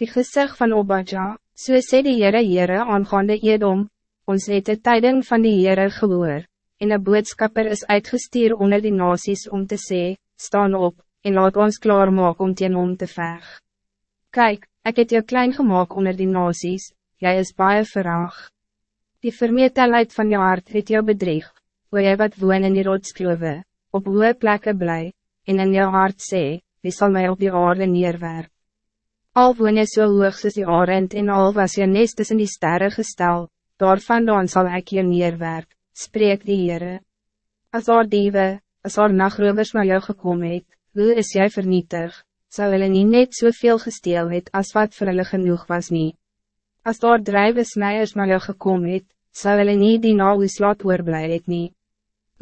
Die gezicht van Obadja, so sê die Heere Heere aangaande Edom, ons het de tyding van die Heere gehoor, en een boodskapper is uitgestuur onder die nasies om te sê, staan op, en laat ons klaarmaak om teen om te veg. Kijk, ik het jou klein gemaakt onder die nasies, jij is baie verraag. Die vermetelheid van jou hart het jou bedreig, hoe jy wat woon in die rotsklove, op hoge plekken bly, en in jou hart sê, wie zal mij op die aarde neerwerp. Al woon jy so hoog soos die arend en al was jy nest tussen die sterren gestel, daarvandaan zal ik je neerwerp, spreek die Heere. As daar diewe, as daar nachtrovers na jou gekom het, hoe is jy vernietig, zou hulle nie net soveel gesteel het as wat vir hulle genoeg was nie. As daar drijven snijers na jou gekom het, zou hulle nie die nauwe slaat oorblij het nie.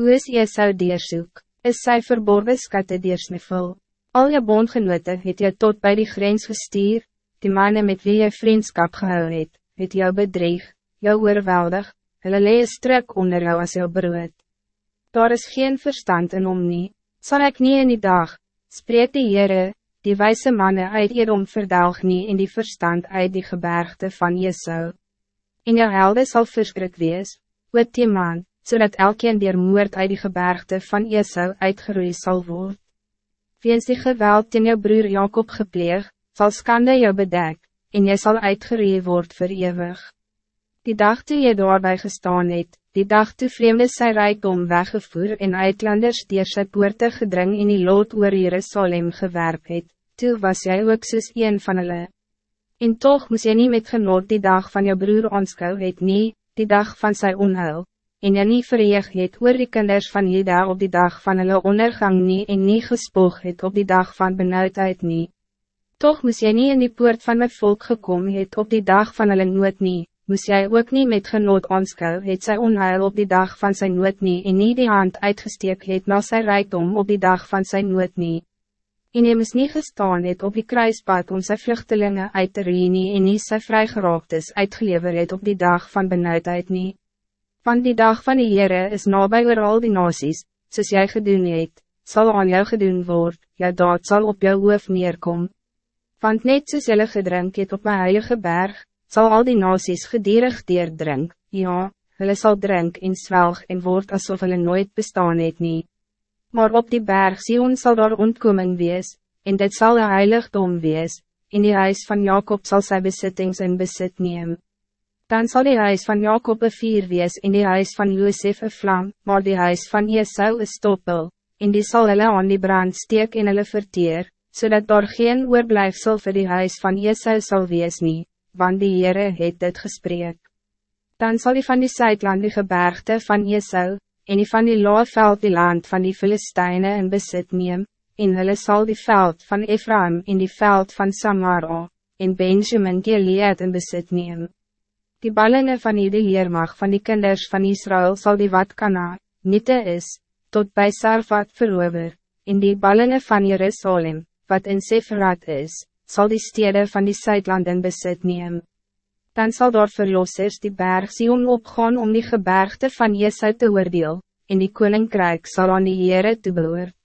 Hoe is jy sou deersoek, is sy verborgen skatte deersniffel. Al je bondgenoten het je tot bij die grens gestuur, die mannen met wie je vriendschap gehou het, het jou bedreig, jou oorweldig, hulle lee struk onder jou as jou brood. Daar is geen verstand in om nie, sal ek nie in die dag, spreek die Heere, die wijze mannen uit Edom verdelg nie in die verstand uit die gebergte van Jesou. En jou helde sal verskrik wees, oot die man, zodat elkeen dier moord uit die gebergte van Jesou uitgeroeid zal worden. Weens die geweld in jou broer Jacob gepleeg, zal skande jou bedek, en jy zal uitgeree word vir ewig. Die dag toe jy daarbij gestaan het, die dag toe vreemde sy rijkdom weggevoer en uitlanders dier sy poorte gedring in die lood oor Jerusalem gewerp het, toe was jy ook soos een van hulle. En toch moes jy nie met genot die dag van jou broer aanskou het nie, die dag van sy onheil, en jy nie verreeg het oor die kinders van Jeda op die dag van hulle ondergang nie en nie gespoog het op die dag van benauwdheid nie. Toch moes jy nie in die poort van my volk gekomen het op die dag van hulle nood nie, moes jy ook niet met genoot aanskou het sy onheil op die dag van zijn nood nie en nie die hand uitgesteek het na sy rijkdom op die dag van zijn nood nie. En jy moes nie gestaan het op die kruispad om sy vluchtelingen uit te reen nie en nie sy vrygeraaktes uitgelever het op die dag van benauwdheid nie. Want die dag van die Heere is nabij oor al die nasies, soos jy gedoen het, sal aan jou gedoen word, jou daad sal op jou hoof neerkom. Want net soos jylle gedrink het op my heilige berg, zal al die nasies gedierig drink, ja, hulle sal drink en zwelg en word alsof hulle nooit bestaan het nie. Maar op die berg Sion sal daar ontkoming wees, en dit zal een heiligdom wees, in die huis van Jacob zal sy besittings in besit neem. Dan zal die huis van Jacob een vier wees en die huis van Josef een vlam, maar die huis van Esau een stoppel, en die zal hulle aan die brand steek en hulle verteer, zodat so daar geen oorblijfsel vir die huis van Esau zal wees nie, want die Heere het dit gesprek. Dan zal die van die Zuidland die gebergte van Esau, en die van die Loafveld die land van die Philistijnen in besit neem, en hulle sal die veld van Ephraim in die veld van Samara, en Benjamin Gilead in besit neem. Die ballingen van die Heermag van die kinders van Israël zal die wat kana, niet is, tot bij Sarfat verover, in die ballingen van Jerusalem, wat in Seferat is, zal die steden van die Zuidlanden besit neem. Dan zal door verlossers die berg Sion opgaan om die gebergte van Jesu te oordeel, en die koninkrijk zal aan die Heere te behoort.